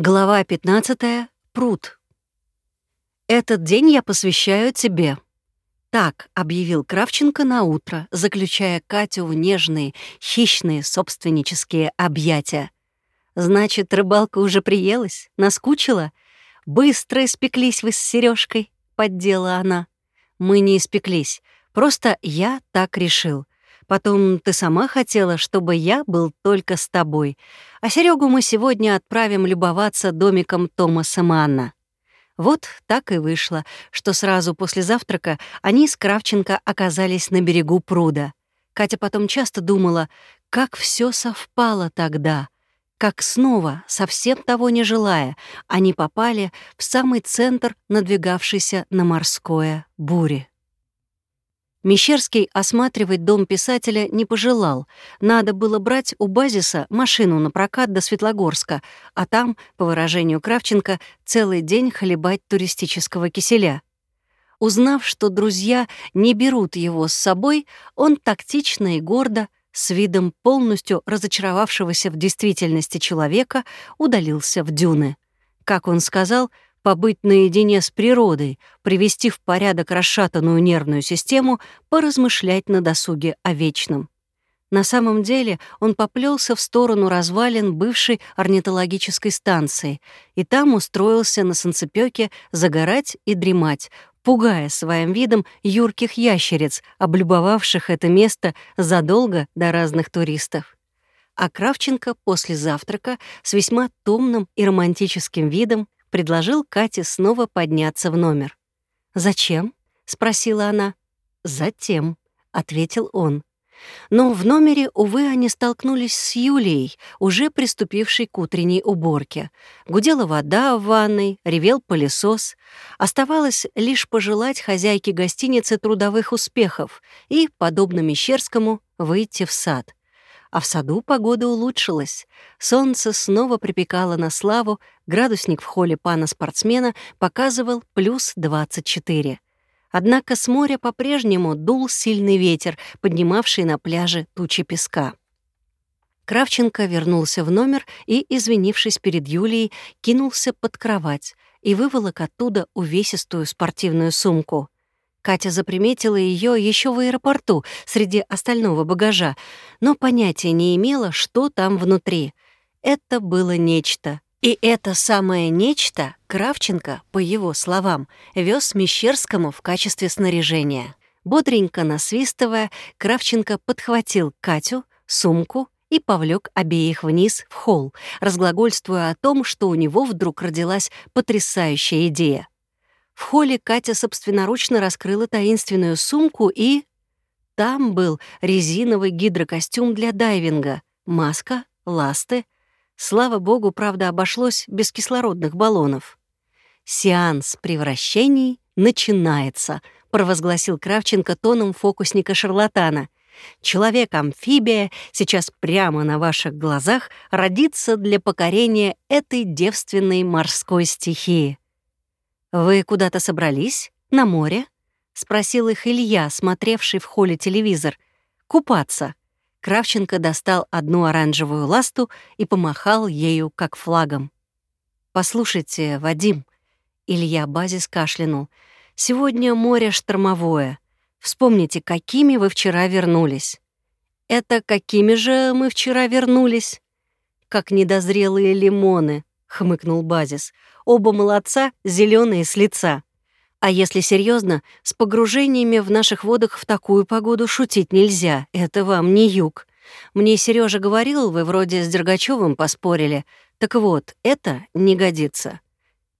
Глава 15. Пруд. «Этот день я посвящаю тебе». Так объявил Кравченко на утро, заключая Катю в нежные, хищные собственнические объятия. «Значит, рыбалка уже приелась, наскучила? Быстро испеклись вы с Сережкой, поддела она. «Мы не испеклись, просто я так решил. Потом ты сама хотела, чтобы я был только с тобой. А Серегу мы сегодня отправим любоваться домиком Томаса Манна. Вот так и вышло, что сразу после завтрака они с Кравченко оказались на берегу пруда. Катя потом часто думала, как все совпало тогда, как снова, совсем того не желая, они попали в самый центр надвигавшейся на морское бури. Мещерский осматривать дом писателя не пожелал. Надо было брать у базиса машину на прокат до Светлогорска, а там, по выражению Кравченко, целый день хлебать туристического киселя. Узнав, что друзья не берут его с собой, он тактично и гордо, с видом полностью разочаровавшегося в действительности человека, удалился в дюны. Как он сказал — побыть наедине с природой, привести в порядок расшатанную нервную систему, поразмышлять на досуге о вечном. На самом деле он поплелся в сторону развалин бывшей орнитологической станции и там устроился на санцепёке загорать и дремать, пугая своим видом юрких ящериц, облюбовавших это место задолго до разных туристов. А Кравченко после завтрака с весьма томным и романтическим видом предложил Кате снова подняться в номер. «Зачем?» — спросила она. «Затем», — ответил он. Но в номере, увы, они столкнулись с Юлией, уже приступившей к утренней уборке. Гудела вода в ванной, ревел пылесос. Оставалось лишь пожелать хозяйке гостиницы трудовых успехов и, подобно Мещерскому, выйти в сад. А в саду погода улучшилась. Солнце снова припекало на славу, градусник в холле пана-спортсмена показывал плюс 24. Однако с моря по-прежнему дул сильный ветер, поднимавший на пляже тучи песка. Кравченко вернулся в номер и, извинившись перед Юлией, кинулся под кровать и выволок оттуда увесистую спортивную сумку — Катя заприметила ее еще в аэропорту среди остального багажа, но понятия не имела, что там внутри. Это было нечто. И это самое нечто Кравченко, по его словам, вез Мещерскому в качестве снаряжения. Бодренько насвистывая, Кравченко подхватил Катю, сумку и повлек обеих вниз в холл, разглагольствуя о том, что у него вдруг родилась потрясающая идея. В холле Катя собственноручно раскрыла таинственную сумку и... Там был резиновый гидрокостюм для дайвинга, маска, ласты. Слава богу, правда, обошлось без кислородных баллонов. «Сеанс превращений начинается», — провозгласил Кравченко тоном фокусника-шарлатана. «Человек-амфибия сейчас прямо на ваших глазах родится для покорения этой девственной морской стихии». «Вы куда-то собрались? На море?» — спросил их Илья, смотревший в холле телевизор. «Купаться». Кравченко достал одну оранжевую ласту и помахал ею, как флагом. «Послушайте, Вадим», — Илья Базис кашлянул, — «сегодня море штормовое. Вспомните, какими вы вчера вернулись». «Это какими же мы вчера вернулись?» «Как недозрелые лимоны», — хмыкнул Базис. Оба молодца, зеленые с лица. А если серьезно, с погружениями в наших водах в такую погоду шутить нельзя. Это вам не юг. Мне Сережа говорил, вы вроде с Дергачевым поспорили. Так вот, это не годится.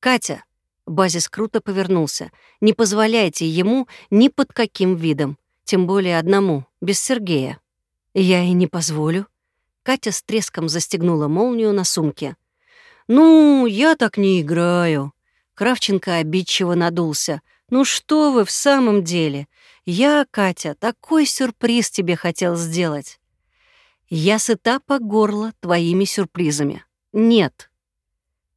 Катя, Базис круто повернулся. Не позволяйте ему ни под каким видом. Тем более одному, без Сергея. Я и не позволю. Катя с треском застегнула молнию на сумке. «Ну, я так не играю». Кравченко обидчиво надулся. «Ну что вы в самом деле? Я, Катя, такой сюрприз тебе хотел сделать». «Я сыта по горло твоими сюрпризами». «Нет».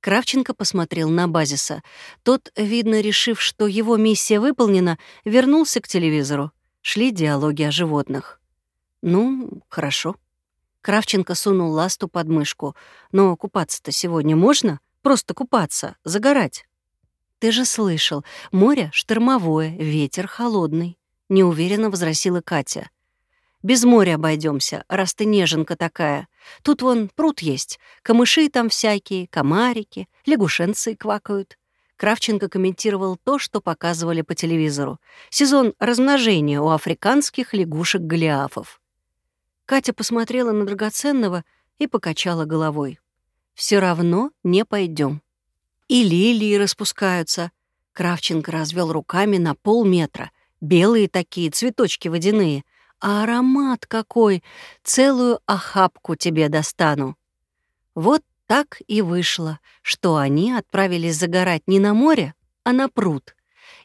Кравченко посмотрел на базиса. Тот, видно, решив, что его миссия выполнена, вернулся к телевизору. Шли диалоги о животных. «Ну, хорошо». Кравченко сунул ласту под мышку. «Но купаться-то сегодня можно? Просто купаться, загорать. Ты же слышал, море штормовое, ветер холодный. Неуверенно возразила Катя. Без моря обойдемся, раз ты неженка такая. Тут вон пруд есть, камыши там всякие, комарики, лягушенцы квакают. Кравченко комментировал то, что показывали по телевизору. Сезон размножения у африканских лягушек-голиафов. Катя посмотрела на драгоценного и покачала головой. Все равно не пойдем. И лилии распускаются. Кравченко развел руками на полметра. Белые такие, цветочки водяные. А аромат какой! Целую охапку тебе достану. Вот так и вышло, что они отправились загорать не на море, а на пруд.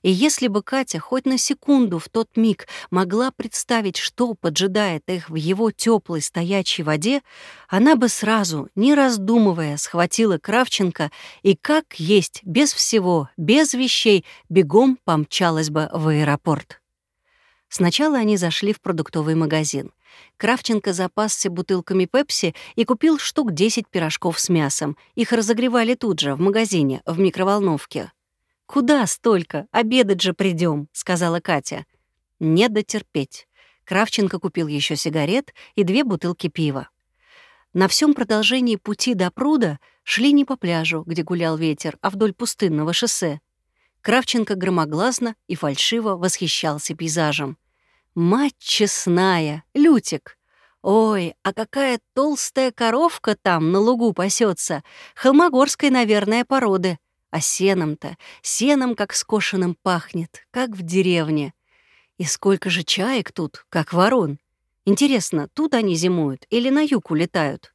И если бы Катя хоть на секунду в тот миг могла представить, что поджидает их в его теплой стоячей воде, она бы сразу, не раздумывая, схватила Кравченко и, как есть, без всего, без вещей, бегом помчалась бы в аэропорт. Сначала они зашли в продуктовый магазин. Кравченко запасся бутылками пепси и купил штук 10 пирожков с мясом. Их разогревали тут же, в магазине, в микроволновке. «Куда столько? Обедать же придем, сказала Катя. «Не дотерпеть». Кравченко купил еще сигарет и две бутылки пива. На всем продолжении пути до пруда шли не по пляжу, где гулял ветер, а вдоль пустынного шоссе. Кравченко громогласно и фальшиво восхищался пейзажем. «Мать честная, Лютик! Ой, а какая толстая коровка там на лугу пасется, холмогорской, наверное, породы. А сеном-то, сеном как скошенным пахнет, как в деревне. И сколько же чаек тут, как ворон. Интересно, тут они зимуют или на юг улетают?»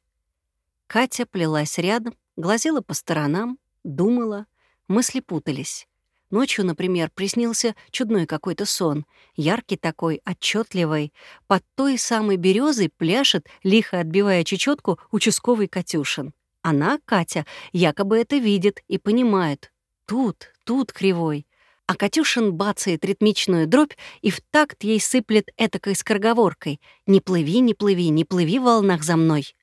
Катя плелась рядом, глазела по сторонам, думала, мысли путались. Ночью, например, приснился чудной какой-то сон, яркий такой, отчетливый. Под той самой березой пляшет, лихо отбивая чечетку, участковый Катюшин. Она, Катя, якобы это видит и понимает. Тут, тут кривой. А Катюшин бацает ритмичную дробь и в такт ей сыплет этакой скороговоркой «Не плыви, не плыви, не плыви в волнах за мной».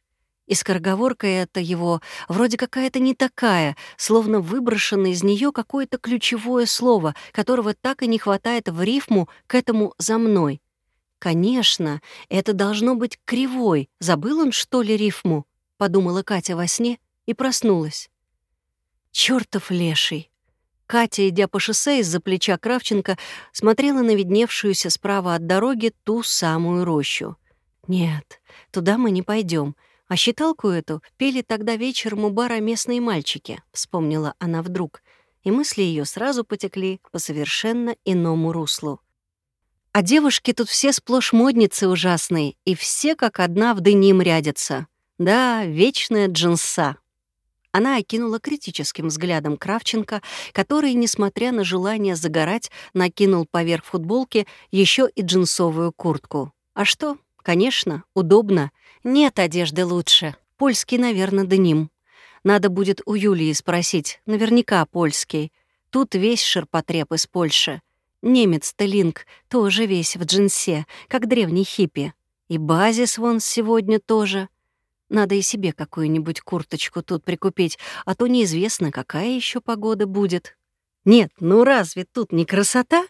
И скороговорка эта его вроде какая-то не такая, словно выброшено из нее какое-то ключевое слово, которого так и не хватает в рифму к этому «за мной». «Конечно, это должно быть кривой. Забыл он, что ли, рифму?» — подумала Катя во сне и проснулась. «Чёртов леший!» Катя, идя по шоссе из-за плеча Кравченко, смотрела на видневшуюся справа от дороги ту самую рощу. «Нет, туда мы не пойдем. А считалку эту пели тогда вечером у бара местные мальчики, вспомнила она вдруг, и мысли ее сразу потекли по совершенно иному руслу. А девушки тут все сплошь модницы ужасные, и все как одна в дыним рядятся. Да, вечная джинса. Она окинула критическим взглядом Кравченко, который, несмотря на желание загорать, накинул поверх футболки еще и джинсовую куртку. А что? Конечно, удобно. Нет одежды лучше. Польский, наверное, деним. Надо будет у Юлии спросить, наверняка польский. Тут весь ширпотреб из Польши. Немец Телинг тоже весь в джинсе, как древний хиппи. И базис вон сегодня тоже. Надо и себе какую-нибудь курточку тут прикупить, а то неизвестно, какая еще погода будет. Нет, ну разве тут не красота?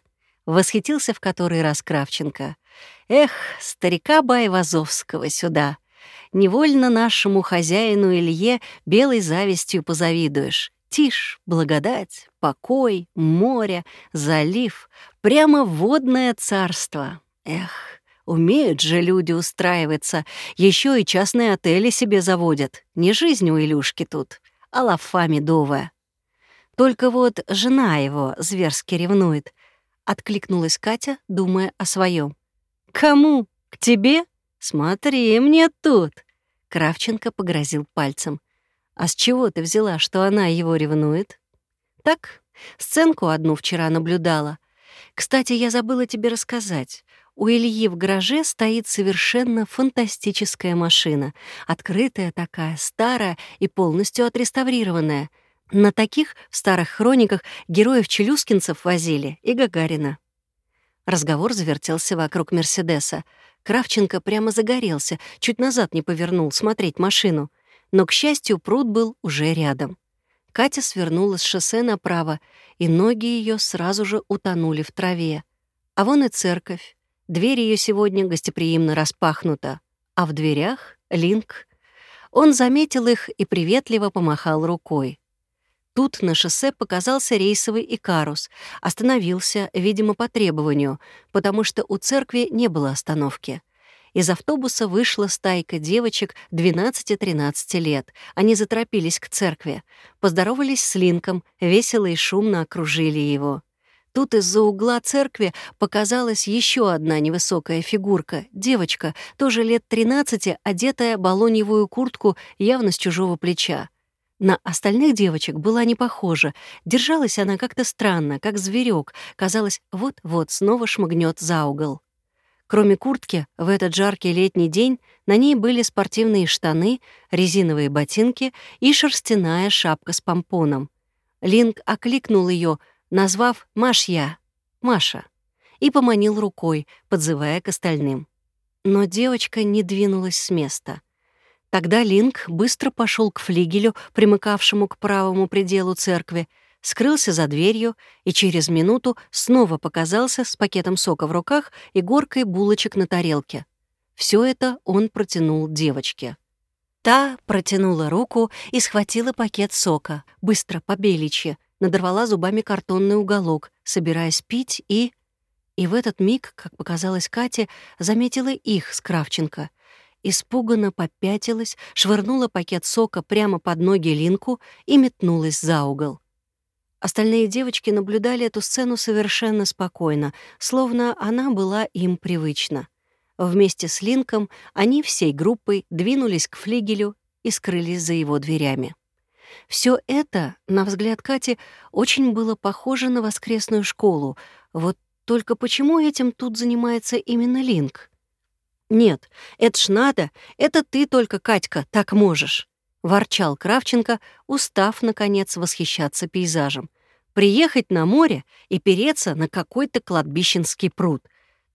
Восхитился в который раз Кравченко. Эх, старика Байвазовского сюда. Невольно нашему хозяину Илье белой завистью позавидуешь. Тишь, благодать, покой, море, залив, прямо водное царство. Эх, умеют же люди устраиваться, еще и частные отели себе заводят. Не жизнь у Илюшки тут, а лафа медовая. Только вот жена его зверски ревнует. Откликнулась Катя, думая о своем. «Кому? К тебе? Смотри мне тут!» Кравченко погрозил пальцем. «А с чего ты взяла, что она его ревнует?» «Так, сценку одну вчера наблюдала. Кстати, я забыла тебе рассказать. У Ильи в гараже стоит совершенно фантастическая машина. Открытая такая, старая и полностью отреставрированная. На таких в старых хрониках героев-челюскинцев возили и Гагарина. Разговор завертелся вокруг Мерседеса. Кравченко прямо загорелся, чуть назад не повернул смотреть машину. Но, к счастью, пруд был уже рядом. Катя свернула с шоссе направо, и ноги ее сразу же утонули в траве. А вон и церковь. Дверь ее сегодня гостеприимно распахнута. А в дверях — Линк. Он заметил их и приветливо помахал рукой. Тут на шоссе показался рейсовый Икарус, остановился, видимо, по требованию, потому что у церкви не было остановки. Из автобуса вышла стайка девочек 12-13 лет. Они заторопились к церкви. Поздоровались с Линком, весело и шумно окружили его. Тут из-за угла церкви показалась еще одна невысокая фигурка, девочка, тоже лет 13, одетая балоньевую куртку явно с чужого плеча. На остальных девочек была не похожа. Держалась она как-то странно, как зверек. Казалось, вот-вот снова шмыгнет за угол. Кроме куртки, в этот жаркий летний день на ней были спортивные штаны, резиновые ботинки и шерстяная шапка с помпоном. Линк окликнул ее, назвав «Машья» — Маша, и поманил рукой, подзывая к остальным. Но девочка не двинулась с места. Тогда Линк быстро пошел к флигелю, примыкавшему к правому пределу церкви, скрылся за дверью и через минуту снова показался с пакетом сока в руках и горкой булочек на тарелке. Все это он протянул девочке. Та протянула руку и схватила пакет сока, быстро, по беличьи, надорвала зубами картонный уголок, собираясь пить и... И в этот миг, как показалось Кате, заметила их с Кравченко. Испуганно попятилась, швырнула пакет сока прямо под ноги Линку и метнулась за угол. Остальные девочки наблюдали эту сцену совершенно спокойно, словно она была им привычна. Вместе с Линком они всей группой двинулись к флигелю и скрылись за его дверями. Все это, на взгляд Кати, очень было похоже на воскресную школу. Вот только почему этим тут занимается именно Линк? Нет, это ж надо, это ты только, Катька, так можешь. — ворчал Кравченко, устав, наконец, восхищаться пейзажем. «Приехать на море и переться на какой-то кладбищенский пруд.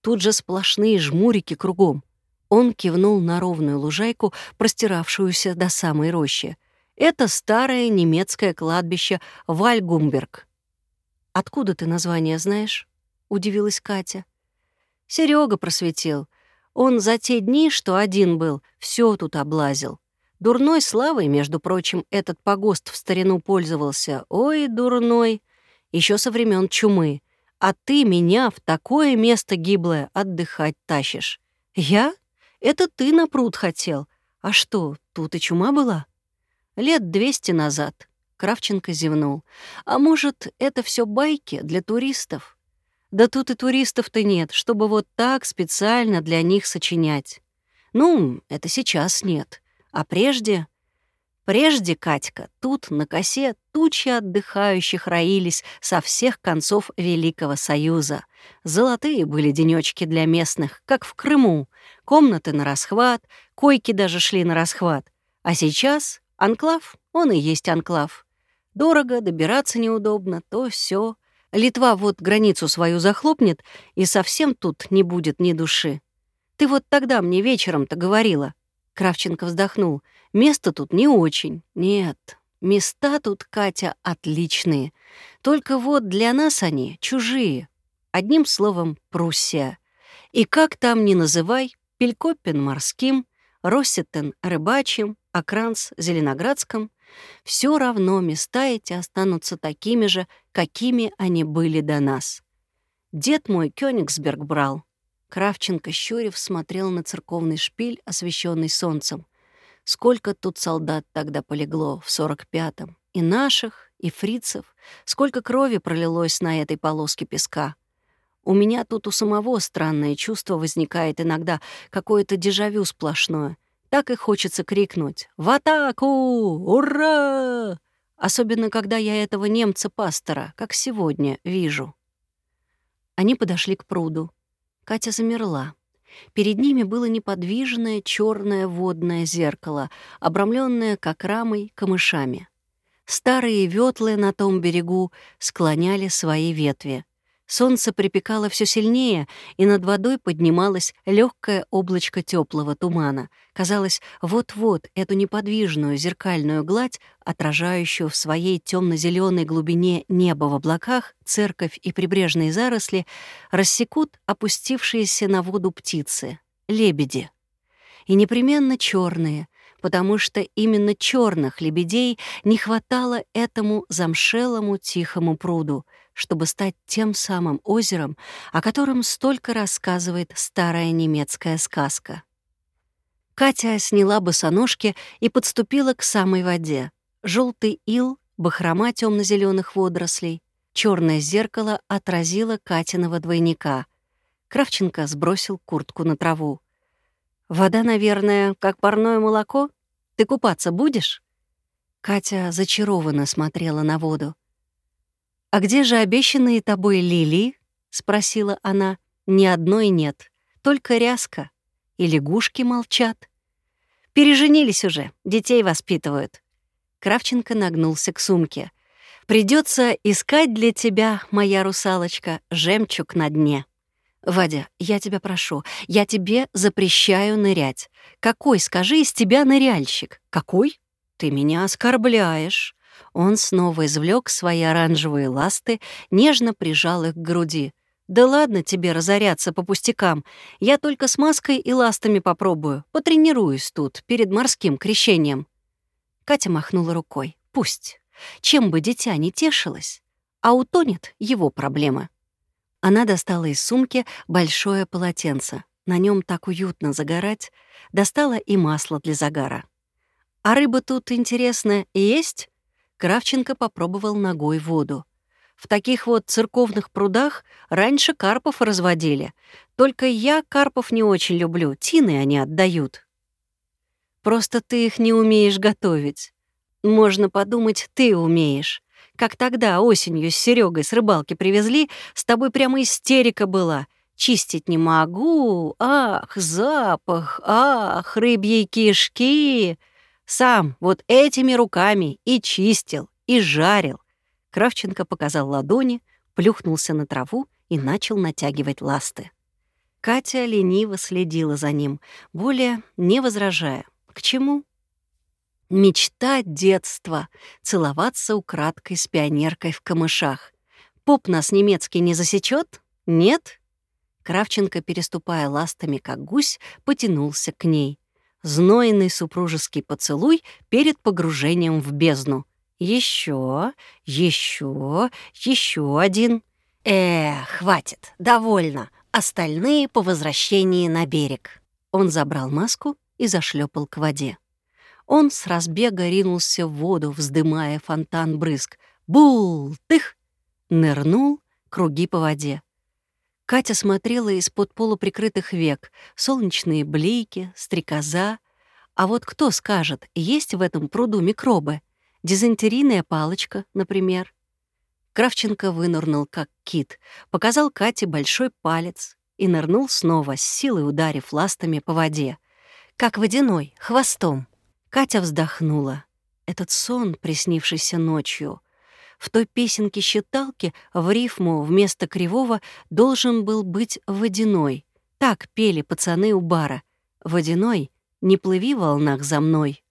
Тут же сплошные жмурики кругом». Он кивнул на ровную лужайку, простиравшуюся до самой рощи. «Это старое немецкое кладбище Вальгумберг». «Откуда ты название знаешь?» — удивилась Катя. Серега просветил. Он за те дни, что один был, все тут облазил. Дурной славой, между прочим, этот погост в старину пользовался. Ой, дурной. Еще со времен чумы. А ты меня в такое место гиблое отдыхать тащишь. Я? Это ты на пруд хотел. А что, тут и чума была? Лет двести назад. Кравченко зевнул. А может, это все байки для туристов? Да тут и туристов-то нет, чтобы вот так специально для них сочинять. Ну, это сейчас нет. А прежде... Прежде, Катька, тут, на косе, тучи отдыхающих роились со всех концов Великого Союза. Золотые были денечки для местных, как в Крыму. Комнаты на расхват, койки даже шли на расхват. А сейчас анклав, он и есть анклав. Дорого, добираться неудобно, то все. Литва вот границу свою захлопнет, и совсем тут не будет ни души. Ты вот тогда мне вечером-то говорила, Кравченко вздохнул. «Место тут не очень. Нет, места тут, Катя, отличные. Только вот для нас они чужие. Одним словом, Пруссия. И как там ни называй, Пелькопин морским, Россетен рыбачьим, Акранс зеленоградском, все равно места эти останутся такими же, какими они были до нас. Дед мой Кёнигсберг брал, Кравченко, щурев, смотрел на церковный шпиль, освещенный солнцем. Сколько тут солдат тогда полегло, в сорок пятом. И наших, и фрицев. Сколько крови пролилось на этой полоске песка. У меня тут у самого странное чувство возникает иногда, какое-то дежавю сплошное. Так и хочется крикнуть «В атаку! Ура!» Особенно, когда я этого немца-пастора, как сегодня, вижу. Они подошли к пруду. Катя замерла. Перед ними было неподвижное черное водное зеркало, обрамленное как рамой камышами. Старые ветлы на том берегу склоняли свои ветви. Солнце припекало все сильнее, и над водой поднималось легкое облачко теплого тумана. Казалось, вот-вот эту неподвижную зеркальную гладь, отражающую в своей темно-зеленой глубине небо в облаках, церковь и прибрежные заросли, рассекут опустившиеся на воду птицы — лебеди. И непременно черные, потому что именно черных лебедей не хватало этому замшелому тихому пруду, чтобы стать тем самым озером, о котором столько рассказывает старая немецкая сказка. Катя сняла босоножки и подступила к самой воде. Желтый ил, бахрома темно-зеленых водорослей, черное зеркало отразило Катиного двойника. Кравченко сбросил куртку на траву. «Вода, наверное, как парное молоко?» Ты купаться будешь?» Катя зачарованно смотрела на воду. «А где же обещанные тобой лилии?» — спросила она. «Ни одной нет, только ряска. И лягушки молчат. Переженились уже, детей воспитывают». Кравченко нагнулся к сумке. Придется искать для тебя, моя русалочка, жемчуг на дне». «Вадя, я тебя прошу, я тебе запрещаю нырять. Какой, скажи, из тебя ныряльщик? Какой? Ты меня оскорбляешь». Он снова извлек свои оранжевые ласты, нежно прижал их к груди. «Да ладно тебе разоряться по пустякам. Я только с маской и ластами попробую. Потренируюсь тут, перед морским крещением». Катя махнула рукой. «Пусть. Чем бы дитя не тешилось, а утонет его проблема». Она достала из сумки большое полотенце. На нем так уютно загорать. Достала и масло для загара. «А рыба тут, интересно, есть?» Кравченко попробовал ногой воду. В таких вот церковных прудах раньше карпов разводили. Только я карпов не очень люблю, тины они отдают. Просто ты их не умеешь готовить. Можно подумать, ты умеешь. Как тогда осенью с Серегой с рыбалки привезли, с тобой прямо истерика была. Чистить не могу, ах, запах, ах, рыбьи кишки. Сам вот этими руками и чистил, и жарил. Кравченко показал ладони, плюхнулся на траву и начал натягивать ласты. Катя лениво следила за ним, более не возражая. К чему? Мечта детства — целоваться украдкой с пионеркой в камышах. Поп нас немецкий не засечет? Нет? Кравченко, переступая ластами, как гусь, потянулся к ней. Знойный супружеский поцелуй перед погружением в бездну. Еще, еще, еще один. Эх, хватит, довольно. Остальные по возвращении на берег. Он забрал маску и зашлепал к воде. Он с разбега ринулся в воду, вздымая фонтан брызг. Бул! Тых! Нырнул, круги по воде. Катя смотрела из-под полуприкрытых век. Солнечные блики, стрекоза. А вот кто скажет, есть в этом пруду микробы? Дизентерийная палочка, например. Кравченко вынырнул, как кит, показал Кате большой палец и нырнул снова, с силой ударив ластами по воде. Как водяной, хвостом. Катя вздохнула. Этот сон, приснившийся ночью, в той песенке считалки в рифму вместо кривого должен был быть водяной. Так пели пацаны у бара. «Водяной, не плыви в волнах за мной».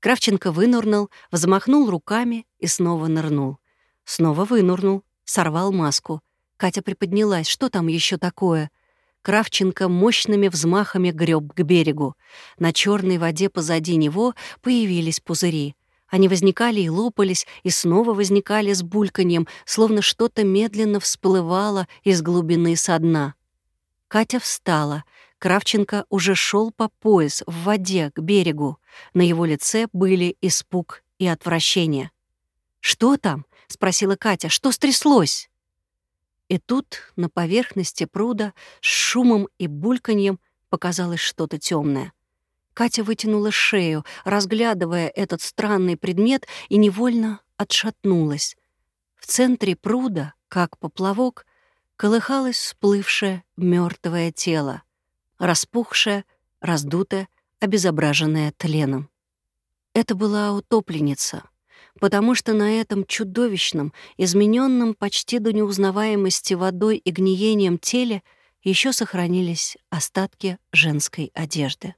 Кравченко вынырнул, взмахнул руками и снова нырнул. Снова вынырнул, сорвал маску. Катя приподнялась. Что там еще такое? Кравченко мощными взмахами греб к берегу. На черной воде позади него появились пузыри. Они возникали и лопались, и снова возникали с бульканьем, словно что-то медленно всплывало из глубины со дна. Катя встала. Кравченко уже шел по пояс в воде к берегу. На его лице были испуг и отвращение. «Что там?» — спросила Катя. «Что стряслось?» И тут на поверхности пруда с шумом и бульканьем показалось что-то темное. Катя вытянула шею, разглядывая этот странный предмет, и невольно отшатнулась. В центре пруда, как поплавок, колыхалось всплывшее мертвое тело, распухшее, раздутое, обезображенное тленом. Это была утопленница. потому что на этом чудовищном, измененном почти до неузнаваемости водой и гниением теле еще сохранились остатки женской одежды.